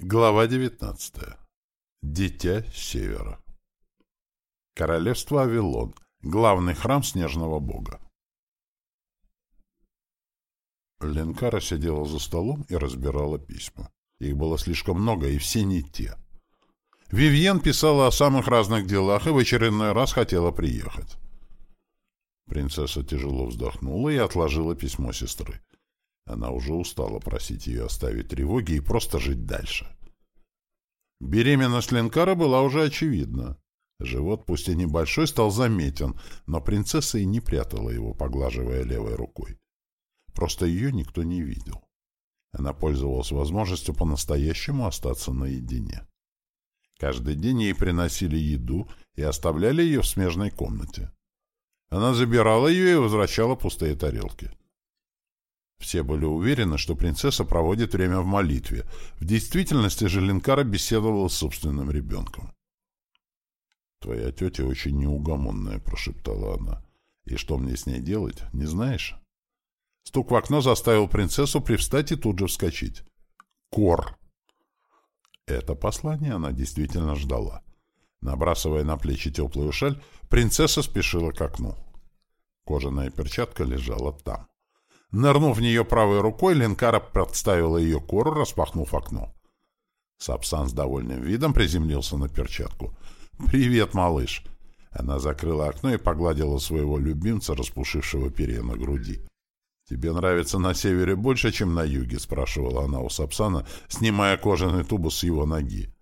Глава 19. Дитя Севера. Королевство Авилон. Главный храм снежного бога. Ленкара сидела за столом и разбирала письма. Их было слишком много, и все не те. Вивьен писала о самых разных делах и в очередной раз хотела приехать. Принцесса тяжело вздохнула и отложила письмо сестры. Она уже устала просить ее оставить тревоги и просто жить дальше. Беременность Ленкара была уже очевидна. Живот, пусть и небольшой, стал заметен, но принцесса и не прятала его, поглаживая левой рукой. Просто ее никто не видел. Она пользовалась возможностью по-настоящему остаться наедине. Каждый день ей приносили еду и оставляли ее в смежной комнате. Она забирала ее и возвращала пустые тарелки. Все были уверены, что принцесса проводит время в молитве. В действительности же Ленкара беседовала с собственным ребенком. «Твоя тетя очень неугомонная», — прошептала она. «И что мне с ней делать, не знаешь?» Стук в окно заставил принцессу привстать и тут же вскочить. «Кор!» Это послание она действительно ждала. Набрасывая на плечи теплую шаль, принцесса спешила к окну. Кожаная перчатка лежала там. Нырнув в нее правой рукой, Ленкара подставила ее кору, распахнув окно. Сапсан с довольным видом приземлился на перчатку. «Привет, малыш!» Она закрыла окно и погладила своего любимца, распушившего перья на груди. «Тебе нравится на севере больше, чем на юге?» — спрашивала она у Сапсана, снимая кожаный тубус с его ноги.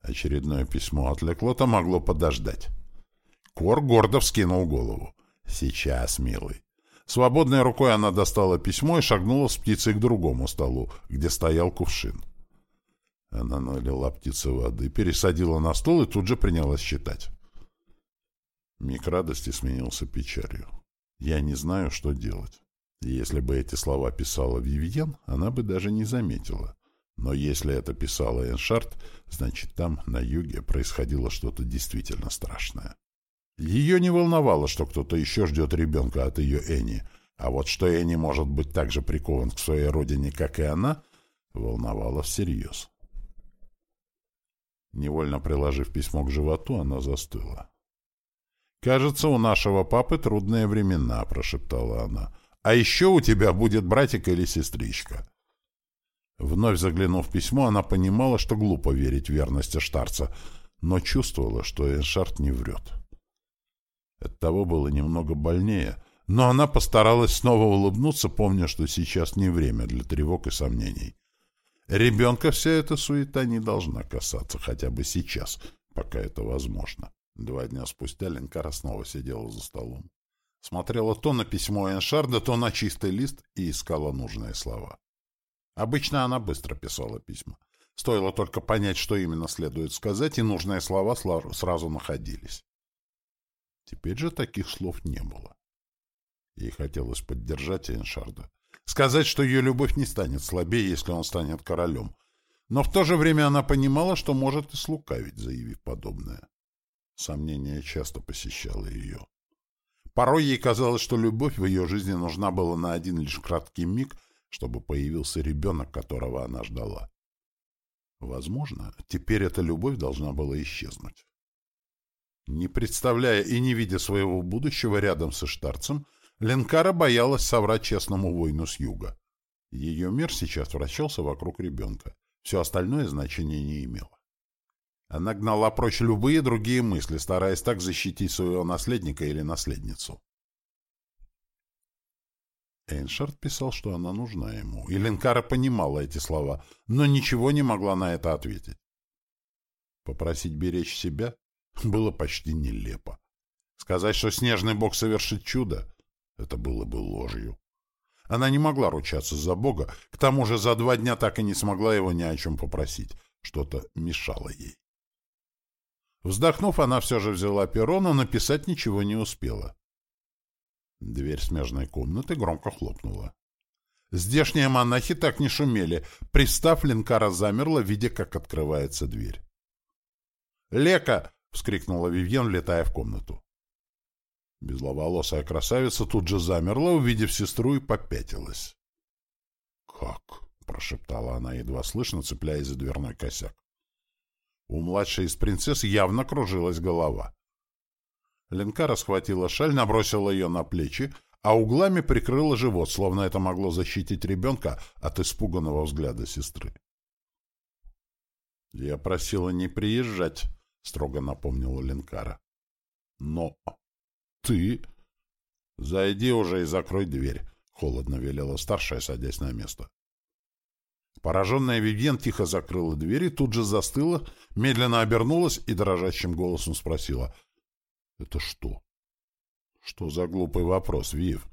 Очередное письмо от Леклота могло подождать. Кор гордо вскинул голову. «Сейчас, милый. Свободной рукой она достала письмо и шагнула с птицей к другому столу, где стоял кувшин. Она налила птице воды, пересадила на стол и тут же принялась читать. Миг радости сменился печалью. «Я не знаю, что делать». Если бы эти слова писала Вивьен, она бы даже не заметила. Но если это писала Эншарт, значит, там, на юге, происходило что-то действительно страшное. Ее не волновало, что кто-то еще ждет ребенка от ее Энни, а вот что Энни может быть так же прикован к своей родине, как и она, волновало всерьез. Невольно приложив письмо к животу, она застыла. «Кажется, у нашего папы трудные времена», — прошептала она. «А еще у тебя будет братик или сестричка». Вновь заглянув в письмо, она понимала, что глупо верить в верности Штарца, но чувствовала, что Эншарт не врет. Оттого было немного больнее, но она постаралась снова улыбнуться, помня, что сейчас не время для тревог и сомнений. Ребенка вся эта суета не должна касаться, хотя бы сейчас, пока это возможно. Два дня спустя Ленкара снова сидела за столом. Смотрела то на письмо Эншарда, то на чистый лист и искала нужные слова. Обычно она быстро писала письма. Стоило только понять, что именно следует сказать, и нужные слова сразу находились. Теперь же таких слов не было. Ей хотелось поддержать Эншарда. Сказать, что ее любовь не станет слабее, если он станет королем. Но в то же время она понимала, что может и слукавить, заявив подобное. Сомнение часто посещало ее. Порой ей казалось, что любовь в ее жизни нужна была на один лишь краткий миг, чтобы появился ребенок, которого она ждала. Возможно, теперь эта любовь должна была исчезнуть. Не представляя и не видя своего будущего рядом со Штарцем, Ленкара боялась соврать честному воину с юга. Ее мир сейчас вращался вокруг ребенка. Все остальное значения не имело. Она гнала прочь любые другие мысли, стараясь так защитить своего наследника или наследницу. Эйншард писал, что она нужна ему, и Ленкара понимала эти слова, но ничего не могла на это ответить. Попросить беречь себя? Было почти нелепо. Сказать, что снежный бог совершит чудо, это было бы ложью. Она не могла ручаться за бога, к тому же за два дня так и не смогла его ни о чем попросить. Что-то мешало ей. Вздохнув, она все же взяла перо, но написать ничего не успела. Дверь смежной комнаты громко хлопнула. Здешние монахи так не шумели. Пристав, Ленкара замерла, видя, как открывается дверь. «Лека! — вскрикнула Вивьен, летая в комнату. Безловолосая красавица тут же замерла, увидев сестру, и попятилась. — Как? — прошептала она, едва слышно, цепляясь за дверной косяк. У младшей из принцесс явно кружилась голова. Ленкара схватила шаль, набросила ее на плечи, а углами прикрыла живот, словно это могло защитить ребенка от испуганного взгляда сестры. «Я просила не приезжать», — строго напомнила Ленкара. «Но ты...» «Зайди уже и закрой дверь», — холодно велела старшая, садясь на место. Пораженная Вивьен тихо закрыла дверь и тут же застыла, медленно обернулась и дрожащим голосом спросила. — Это что? — Что за глупый вопрос, Вив?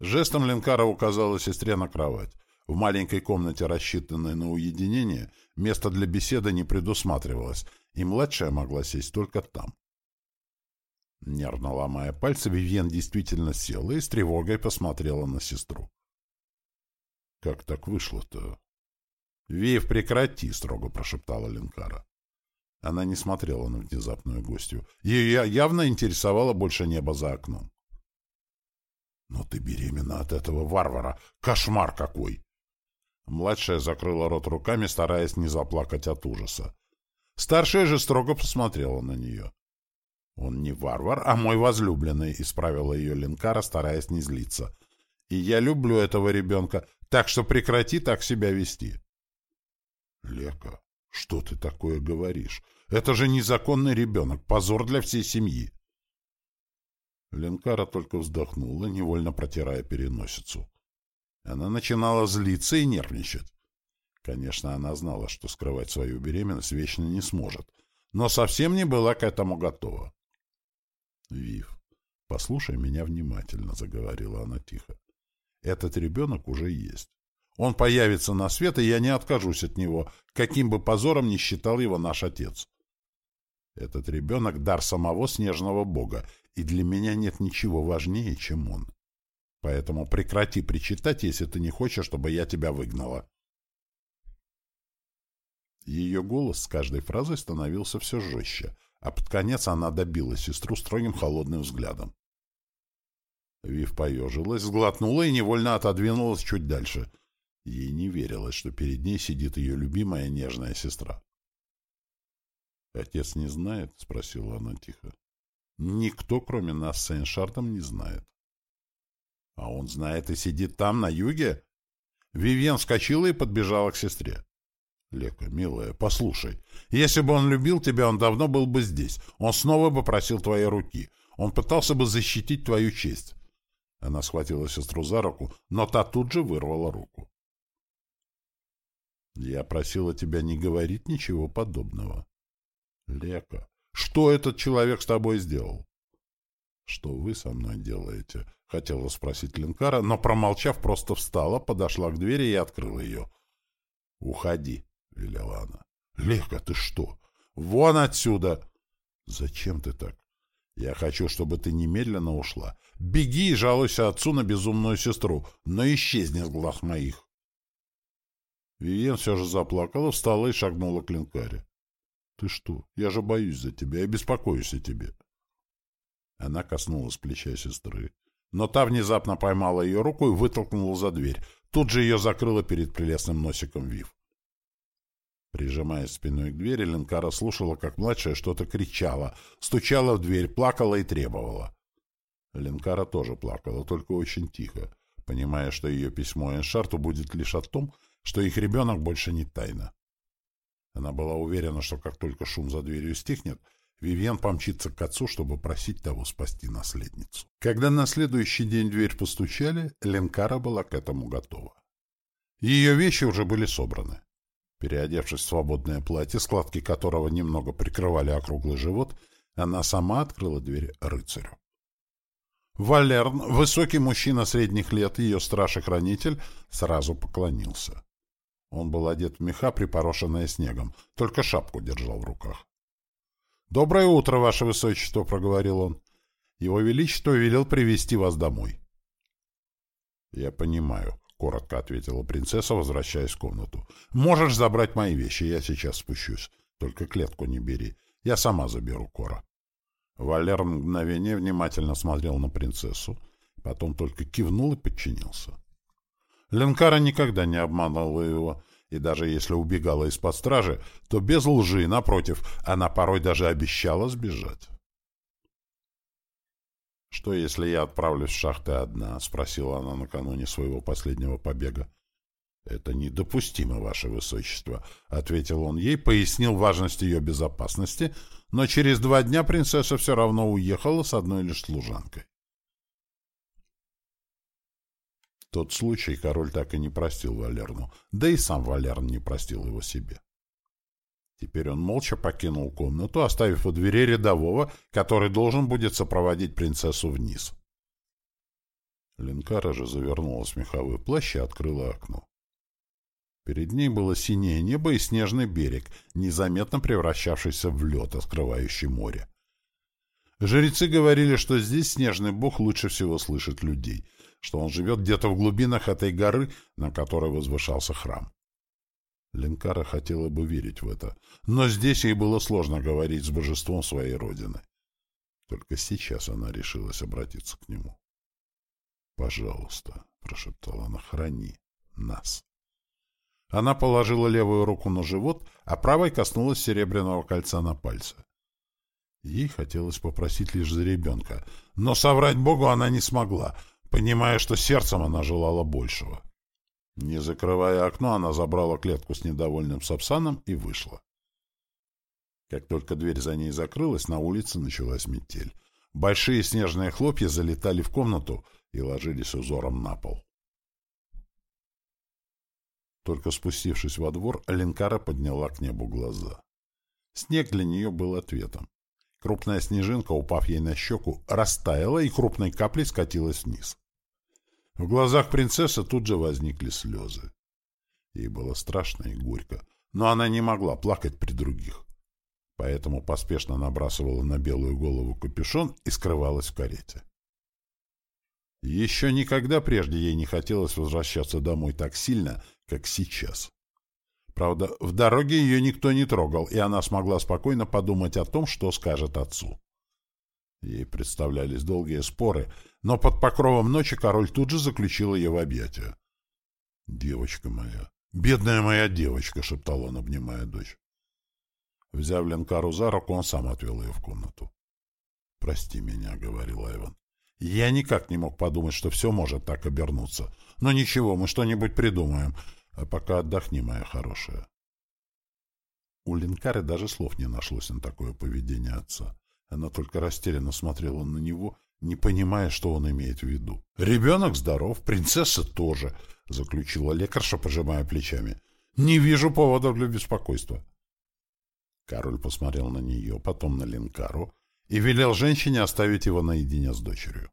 Жестом Ленкара указала сестре на кровать. В маленькой комнате, рассчитанной на уединение, место для беседы не предусматривалось, и младшая могла сесть только там. Нервно ломая пальцы, Вивьен действительно села и с тревогой посмотрела на сестру. Как так вышло-то? — Вив, прекрати! — строго прошептала Ленкара. Она не смотрела на внезапную гостью. Ее явно интересовало больше неба за окном. — Но ты беременна от этого варвара! Кошмар какой! Младшая закрыла рот руками, стараясь не заплакать от ужаса. Старшая же строго посмотрела на нее. — Он не варвар, а мой возлюбленный, — исправила ее Ленкара, стараясь не злиться. — И я люблю этого ребенка, так что прекрати так себя вести. Лека, что ты такое говоришь? Это же незаконный ребенок, позор для всей семьи. Ленкара только вздохнула, невольно протирая переносицу. Она начинала злиться и нервничать. Конечно, она знала, что скрывать свою беременность вечно не сможет, но совсем не была к этому готова. — Вив, послушай меня внимательно, — заговорила она тихо. Этот ребенок уже есть. Он появится на свет, и я не откажусь от него, каким бы позором ни считал его наш отец. Этот ребенок — дар самого снежного бога, и для меня нет ничего важнее, чем он. Поэтому прекрати причитать, если ты не хочешь, чтобы я тебя выгнала. Ее голос с каждой фразой становился все жестче, а под конец она добила сестру строгим холодным взглядом. Вив поежилась, сглотнула и невольно отодвинулась чуть дальше. Ей не верилось, что перед ней сидит ее любимая нежная сестра. «Отец не знает?» — спросила она тихо. «Никто, кроме нас с Эйншартом, не знает». «А он знает и сидит там, на юге?» Вивьен вскочила и подбежала к сестре. «Лека, милая, послушай, если бы он любил тебя, он давно был бы здесь. Он снова бы просил твоей руки. Он пытался бы защитить твою честь. Она схватила сестру за руку, но та тут же вырвала руку. «Я просила тебя не говорить ничего подобного». «Лека, что этот человек с тобой сделал?» «Что вы со мной делаете?» — хотела спросить Ленкара, но, промолчав, просто встала, подошла к двери и открыла ее. «Уходи», — велела она. «Лека, ты что? Вон отсюда!» «Зачем ты так? Я хочу, чтобы ты немедленно ушла. Беги и жалуйся отцу на безумную сестру, но исчезни с глаз моих. Виен все же заплакала, встала и шагнула к Ленкаре. — Ты что? Я же боюсь за тебя и беспокоюсь о тебе. Она коснулась плеча сестры, но та внезапно поймала ее руку и вытолкнула за дверь. Тут же ее закрыла перед прелестным носиком Вив. Прижимаясь спиной к двери, Ленкара слушала, как младшая что-то кричала, стучала в дверь, плакала и требовала. Ленкара тоже плакала, только очень тихо, понимая, что ее письмо Эншарту будет лишь о том, что их ребенок больше не тайна. Она была уверена, что как только шум за дверью стихнет, Вивьен помчится к отцу, чтобы просить того спасти наследницу. Когда на следующий день дверь постучали, Ленкара была к этому готова. Ее вещи уже были собраны. Переодевшись в свободное платье, складки которого немного прикрывали округлый живот, она сама открыла дверь рыцарю. Валерн, высокий мужчина средних лет, ее страж-хранитель, сразу поклонился. Он был одет в меха, припорошенные снегом, только шапку держал в руках. «Доброе утро, ваше высочество», — проговорил он. «Его величество велел привести вас домой». «Я понимаю», — коротко ответила принцесса, возвращаясь в комнату. «Можешь забрать мои вещи, я сейчас спущусь. Только клетку не бери. Я сама заберу Кора». Валер мгновение внимательно смотрел на принцессу, потом только кивнул и подчинился. Ленкара никогда не обманывала его, и даже если убегала из-под стражи, то без лжи, напротив, она порой даже обещала сбежать. «Что, если я отправлюсь в шахты одна?» — спросила она накануне своего последнего побега. «Это недопустимо, ваше высочество», — ответил он ей, пояснил важность ее безопасности, но через два дня принцесса все равно уехала с одной лишь служанкой. Тот случай король так и не простил Валерну, да и сам Валерн не простил его себе. Теперь он молча покинул комнату, оставив у двери рядового, который должен будет сопроводить принцессу вниз. Ленкара же завернулась в меховой плащ и открыла окно. Перед ней было синее небо и снежный берег, незаметно превращавшийся в лед, скрывающий море. Жрецы говорили, что здесь снежный бог лучше всего слышит людей, что он живет где-то в глубинах этой горы, на которой возвышался храм. Ленкара хотела бы верить в это, но здесь ей было сложно говорить с божеством своей родины. Только сейчас она решилась обратиться к нему. «Пожалуйста», — прошептала она, — «храни нас». Она положила левую руку на живот, а правой коснулась серебряного кольца на пальце. Ей хотелось попросить лишь за ребенка, но соврать Богу она не смогла, понимая, что сердцем она желала большего. Не закрывая окно, она забрала клетку с недовольным Сапсаном и вышла. Как только дверь за ней закрылась, на улице началась метель. Большие снежные хлопья залетали в комнату и ложились узором на пол. Только спустившись во двор, Ленкара подняла к небу глаза. Снег для нее был ответом. Крупная снежинка, упав ей на щеку, растаяла и крупной каплей скатилась вниз. В глазах принцессы тут же возникли слезы. Ей было страшно и горько, но она не могла плакать при других. Поэтому поспешно набрасывала на белую голову капюшон и скрывалась в карете. Еще никогда прежде ей не хотелось возвращаться домой так сильно, как сейчас. Правда, в дороге ее никто не трогал, и она смогла спокойно подумать о том, что скажет отцу. Ей представлялись долгие споры, но под покровом ночи король тут же заключил ее в объятия. «Девочка моя, бедная моя девочка!» — шептал он, обнимая дочь. Взяв Ленкару за руку, он сам отвел ее в комнату. «Прости меня», — говорил Айван. «Я никак не мог подумать, что все может так обернуться. Но ничего, мы что-нибудь придумаем. А пока отдохни, моя хорошая». У Ленкары даже слов не нашлось на такое поведение отца. Она только растерянно смотрела на него, не понимая, что он имеет в виду. «Ребенок здоров, принцесса тоже», — заключила лекарша, пожимая плечами. «Не вижу поводов для беспокойства». Король посмотрел на нее, потом на Ленкару и велел женщине оставить его наедине с дочерью.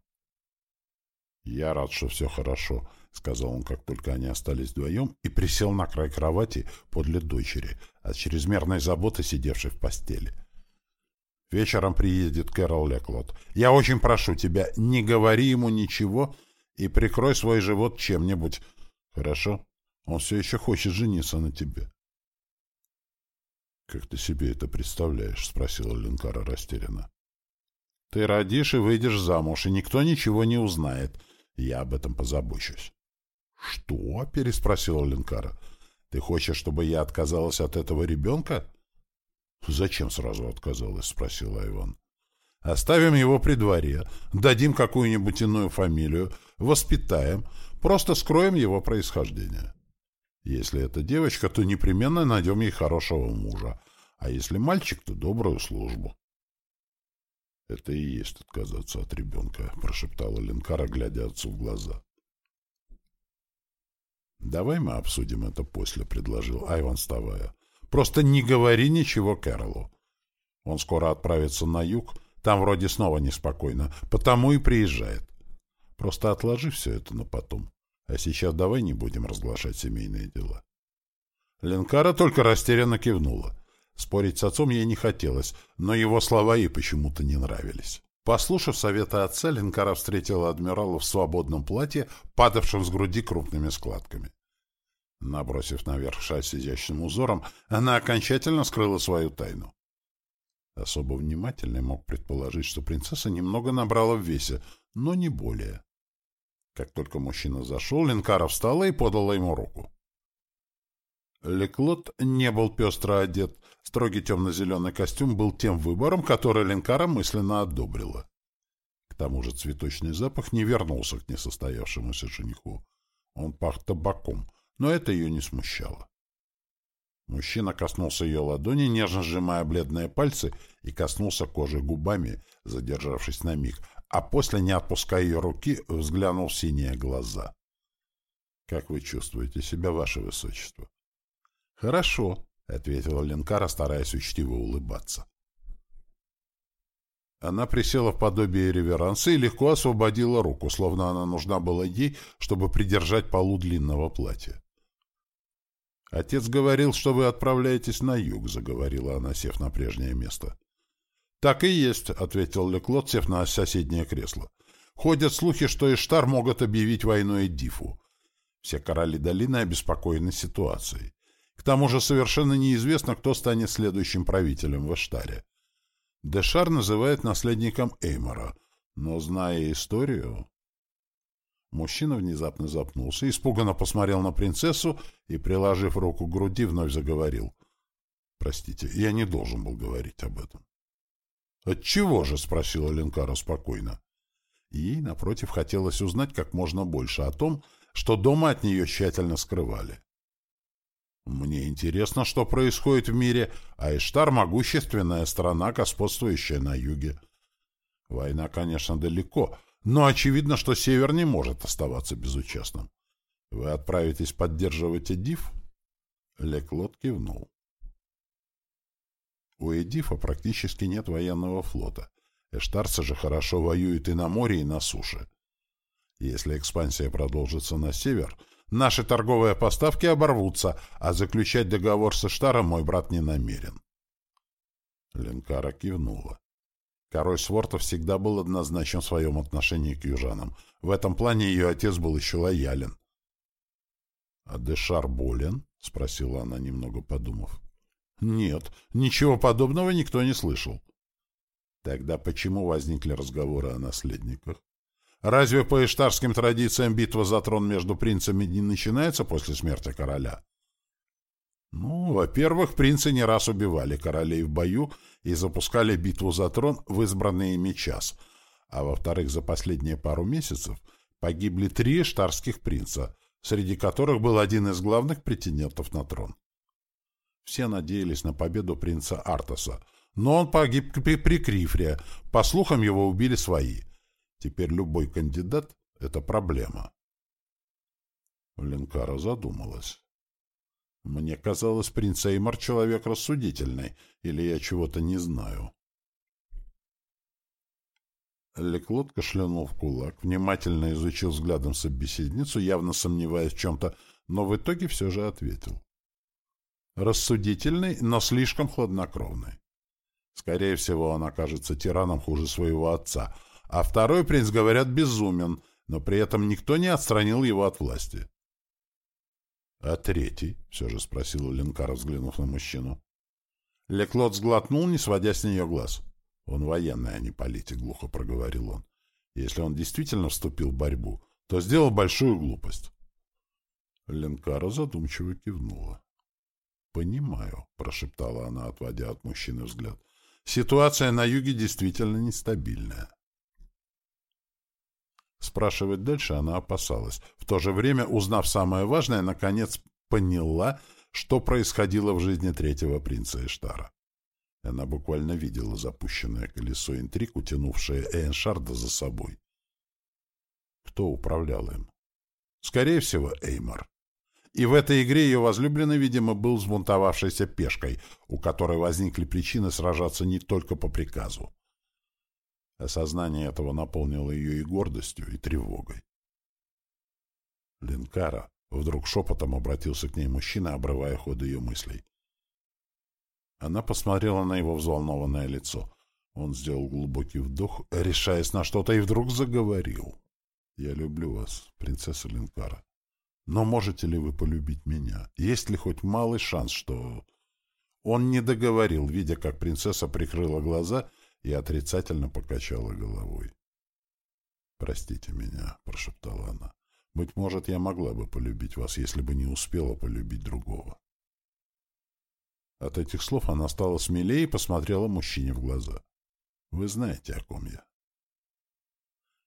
«Я рад, что все хорошо», — сказал он, как только они остались вдвоем, и присел на край кровати подле дочери, от чрезмерной заботы сидевшей в постели. Вечером приедет Кэрол Леклот. Я очень прошу тебя, не говори ему ничего и прикрой свой живот чем-нибудь. Хорошо? Он все еще хочет жениться на тебе. — Как ты себе это представляешь? — спросила Ленкара растерянно. — Ты родишь и выйдешь замуж, и никто ничего не узнает. Я об этом позабочусь. — Что? — переспросила Ленкара. — Ты хочешь, чтобы я отказалась от этого ребенка? — «Зачем сразу отказалась?» — спросил Айван. «Оставим его при дворе, дадим какую-нибудь иную фамилию, воспитаем, просто скроем его происхождение. Если это девочка, то непременно найдем ей хорошего мужа, а если мальчик, то добрую службу». «Это и есть отказаться от ребенка», — прошептала Ленкара, глядя отцу в глаза. «Давай мы обсудим это после», — предложил Айван, вставая. Просто не говори ничего Кэролу. Он скоро отправится на юг, там вроде снова неспокойно, потому и приезжает. Просто отложи все это на потом. А сейчас давай не будем разглашать семейные дела. Ленкара только растерянно кивнула. Спорить с отцом ей не хотелось, но его слова ей почему-то не нравились. Послушав совета отца, Ленкара встретила адмирала в свободном платье, падавшем с груди крупными складками. Набросив наверх шаль с изящным узором, она окончательно скрыла свою тайну. Особо внимательный мог предположить, что принцесса немного набрала в весе, но не более. Как только мужчина зашел, Ленкара встала и подала ему руку. Леклот не был пестро одет. Строгий темно-зеленый костюм был тем выбором, который Ленкара мысленно одобрила. К тому же цветочный запах не вернулся к несостоявшемуся жениху. Он пах табаком, но это ее не смущало. Мужчина коснулся ее ладони, нежно сжимая бледные пальцы, и коснулся кожи губами, задержавшись на миг, а после, не отпуская ее руки, взглянул в синие глаза. — Как вы чувствуете себя, ваше высочество? — Хорошо, — ответила Ленкара, стараясь учтиво улыбаться. Она присела в подобие реверанса и легко освободила руку, словно она нужна была ей, чтобы придержать полу длинного платья. «Отец говорил, что вы отправляетесь на юг», — заговорила она, сев на прежнее место. «Так и есть», — ответил Леклот, сев на соседнее кресло. «Ходят слухи, что Иштар могут объявить войну Эдифу. Все короли долины обеспокоены ситуацией. К тому же совершенно неизвестно, кто станет следующим правителем в Иштаре. Дешар называет наследником Эймора, но, зная историю... Мужчина внезапно запнулся, испуганно посмотрел на принцессу и, приложив руку к груди, вновь заговорил. «Простите, я не должен был говорить об этом». «Отчего же?» — спросила Ленкара спокойно. Ей, напротив, хотелось узнать как можно больше о том, что дома от нее тщательно скрывали. «Мне интересно, что происходит в мире, а Иштар — могущественная страна, господствующая на юге. Война, конечно, далеко, но очевидно, что Север не может оставаться безучастным. Вы отправитесь поддерживать Эдиф? Леклот кивнул. У Эдифа практически нет военного флота. Эштарцы же хорошо воюют и на море, и на суше. Если экспансия продолжится на север, наши торговые поставки оборвутся, а заключать договор с Эштаром мой брат не намерен. Ленкара кивнула. Король Сворта всегда был однозначен в своем отношении к южанам. В этом плане ее отец был еще лоялен. — А Дешар болен? — спросила она, немного подумав. — Нет, ничего подобного никто не слышал. — Тогда почему возникли разговоры о наследниках? Разве по иштарским традициям битва за трон между принцами не начинается после смерти короля? Ну, во-первых, принцы не раз убивали королей в бою и запускали битву за трон в избранный ими час. А во-вторых, за последние пару месяцев погибли три штарских принца, среди которых был один из главных претендентов на трон. Все надеялись на победу принца Артаса, но он погиб при, Крифре, по слухам его убили свои. Теперь любой кандидат — это проблема. Ленкара задумалась. Мне казалось, принц Эймар человек рассудительный, или я чего-то не знаю. Леклот кашлянул в кулак, внимательно изучил взглядом собеседницу, явно сомневаясь в чем-то, но в итоге все же ответил. Рассудительный, но слишком хладнокровный. Скорее всего, он окажется тираном хуже своего отца, а второй принц, говорят, безумен, но при этом никто не отстранил его от власти. — А третий? — все же спросила Ленкара, взглянув на мужчину. Леклот сглотнул, не сводя с нее глаз. — Он военный, а не политик, — глухо проговорил он. Если он действительно вступил в борьбу, то сделал большую глупость. Ленкара задумчиво кивнула. — Понимаю, — прошептала она, отводя от мужчины взгляд. — Ситуация на юге действительно нестабильная. Спрашивать дальше она опасалась. В то же время, узнав самое важное, наконец поняла, что происходило в жизни третьего принца Эштара. Она буквально видела запущенное колесо интриг, утянувшее Эйншарда за собой. Кто управлял им? Скорее всего, Эймор. И в этой игре ее возлюбленный, видимо, был взбунтовавшейся пешкой, у которой возникли причины сражаться не только по приказу. Осознание этого наполнило ее и гордостью, и тревогой. «Линкара», — вдруг шепотом обратился к ней мужчина, обрывая ход ее мыслей. Она посмотрела на его взволнованное лицо. Он сделал глубокий вдох, решаясь на что-то, и вдруг заговорил. «Я люблю вас, принцесса Линкара. Но можете ли вы полюбить меня? Есть ли хоть малый шанс, что...» Он не договорил, видя, как принцесса прикрыла глаза и отрицательно покачала головой. «Простите меня», — прошептала она. «Быть может, я могла бы полюбить вас, если бы не успела полюбить другого». От этих слов она стала смелее и посмотрела мужчине в глаза. «Вы знаете, о ком я».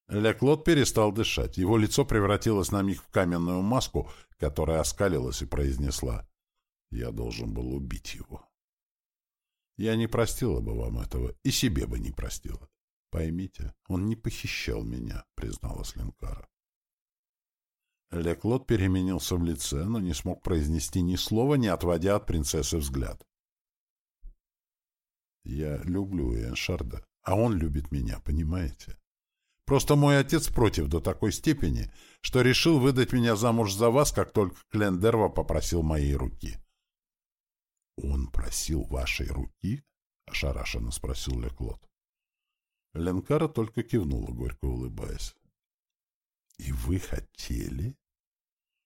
Леклот перестал дышать. Его лицо превратилось на миг в каменную маску, которая оскалилась и произнесла. «Я должен был убить его». «Я не простила бы вам этого, и себе бы не простила. Поймите, он не похищал меня», — призналась Ленкара. Леклот переменился в лице, но не смог произнести ни слова, не отводя от принцессы взгляд. «Я люблю Эншарда, а он любит меня, понимаете? Просто мой отец против до такой степени, что решил выдать меня замуж за вас, как только Клендерва попросил моей руки». «Он просил вашей руки?» — ошарашенно спросил Леклот. Ленкара только кивнула, горько улыбаясь. «И вы хотели?»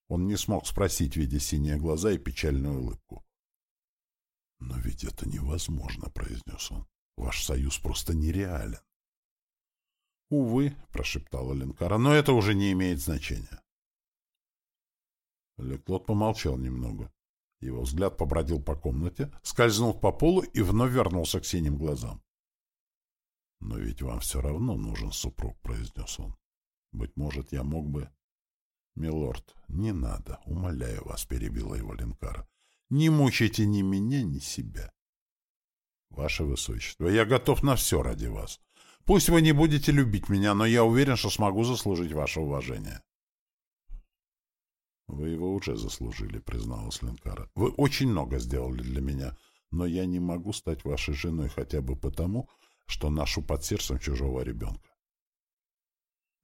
Он не смог спросить, видя синие глаза и печальную улыбку. «Но ведь это невозможно», — произнес он. «Ваш союз просто нереален». «Увы», — прошептала Ленкара, — «но это уже не имеет значения». Леклот помолчал немного. Его взгляд побродил по комнате, скользнул по полу и вновь вернулся к синим глазам. «Но ведь вам все равно нужен супруг», — произнес он. «Быть может, я мог бы...» «Милорд, не надо, умоляю вас», — перебила его Ленкара. «Не мучайте ни меня, ни себя». «Ваше Высочество, я готов на все ради вас. Пусть вы не будете любить меня, но я уверен, что смогу заслужить ваше уважение». «Вы его уже заслужили», — призналась Ленкара. «Вы очень много сделали для меня, но я не могу стать вашей женой хотя бы потому, что ношу под сердцем чужого ребенка.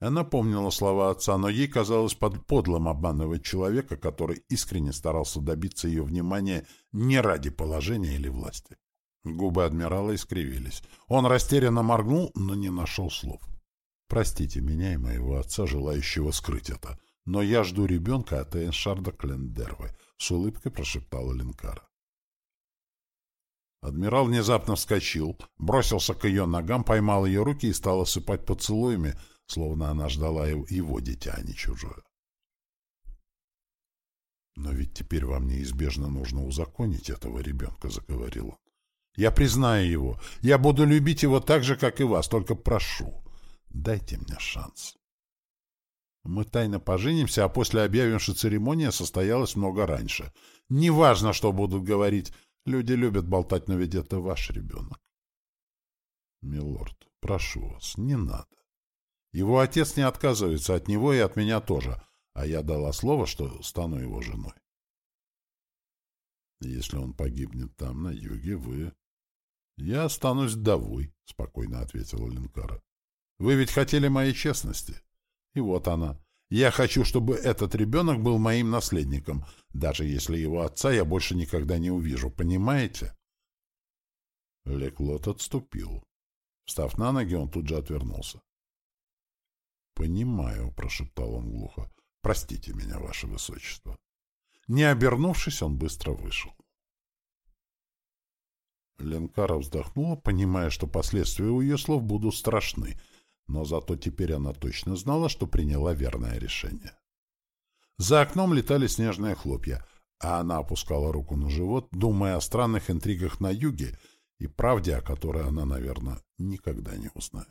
Она помнила слова отца, но ей казалось под подлым обманывать человека, который искренне старался добиться ее внимания не ради положения или власти. Губы адмирала искривились. Он растерянно моргнул, но не нашел слов. «Простите меня и моего отца, желающего скрыть это, но я жду ребенка от Эйншарда Клендервы», — с улыбкой прошептала Линкара. Адмирал внезапно вскочил, бросился к ее ногам, поймал ее руки и стал осыпать поцелуями — словно она ждала его дитя, а не чужое. «Но ведь теперь вам неизбежно нужно узаконить этого ребенка», — заговорил он. «Я признаю его. Я буду любить его так же, как и вас, только прошу, дайте мне шанс». Мы тайно поженимся, а после объявим, что церемония состоялась много раньше. Неважно, что будут говорить. Люди любят болтать, но ведь это ваш ребенок. Милорд, прошу вас, не надо. Его отец не отказывается от него и от меня тоже, а я дала слово, что стану его женой. Если он погибнет там, на юге, вы... Я останусь вдовой, — спокойно ответила Линкара. Вы ведь хотели моей честности. И вот она. Я хочу, чтобы этот ребенок был моим наследником, даже если его отца я больше никогда не увижу, понимаете? Леклот отступил. Встав на ноги, он тут же отвернулся. «Понимаю», — прошептал он глухо. «Простите меня, ваше высочество». Не обернувшись, он быстро вышел. Ленкара вздохнула, понимая, что последствия у ее слов будут страшны, но зато теперь она точно знала, что приняла верное решение. За окном летали снежные хлопья, а она опускала руку на живот, думая о странных интригах на юге и правде, о которой она, наверное, никогда не узнает.